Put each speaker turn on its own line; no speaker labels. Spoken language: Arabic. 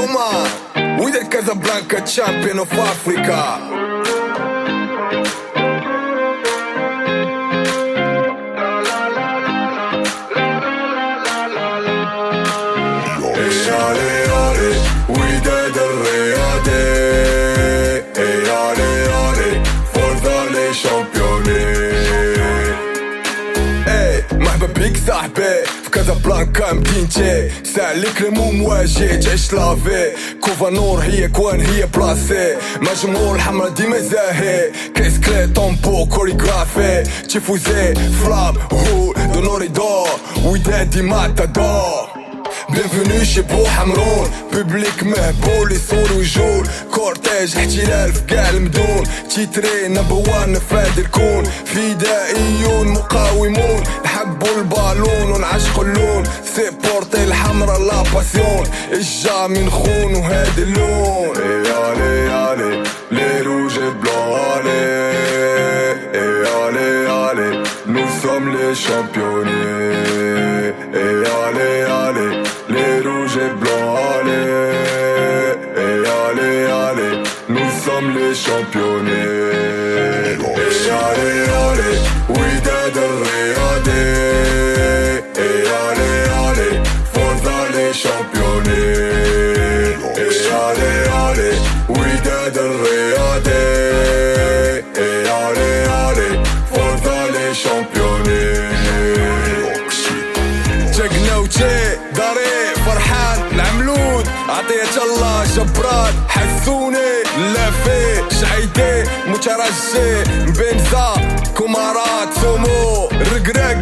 Oman, we del Casablanca champion of Africa. صاحبي في كازابلانكا مدينتي سالك المو مواجه تعيش لافي كوفا نور هي كوان هي بلاسي مجموع الحمرا ديما زاهي كيس كلي طومبو كوريغرافي تيفوزي فلام هو دونوري دور ودادي ماتادور بينفوني شي بو حمرون بوبليك مهبول يصور ويجول كورتيج احتلال في كاع المدون تيتري نمبر وان في هاد الكون فدائيون مقاومون نحبوا البالون ونعشقوا اللون سيبورتي الحمرا لا باسيون اجا من خون وهاد اللون اي علي علي لي روج بلون علي اي علي علي نو سوم لي شامبيوني اي علي علي les rouges et blancs, allez, et allez, allez, nous sommes les championnés. Et allez, allez, oui, allez, oui, dead regardez, et allez, allez, forza les championnés. Check no check, داري فرحان العملود عطية الله جبران حسوني لافي شعيدي مترجي بنزا كومارات سومو رقراقي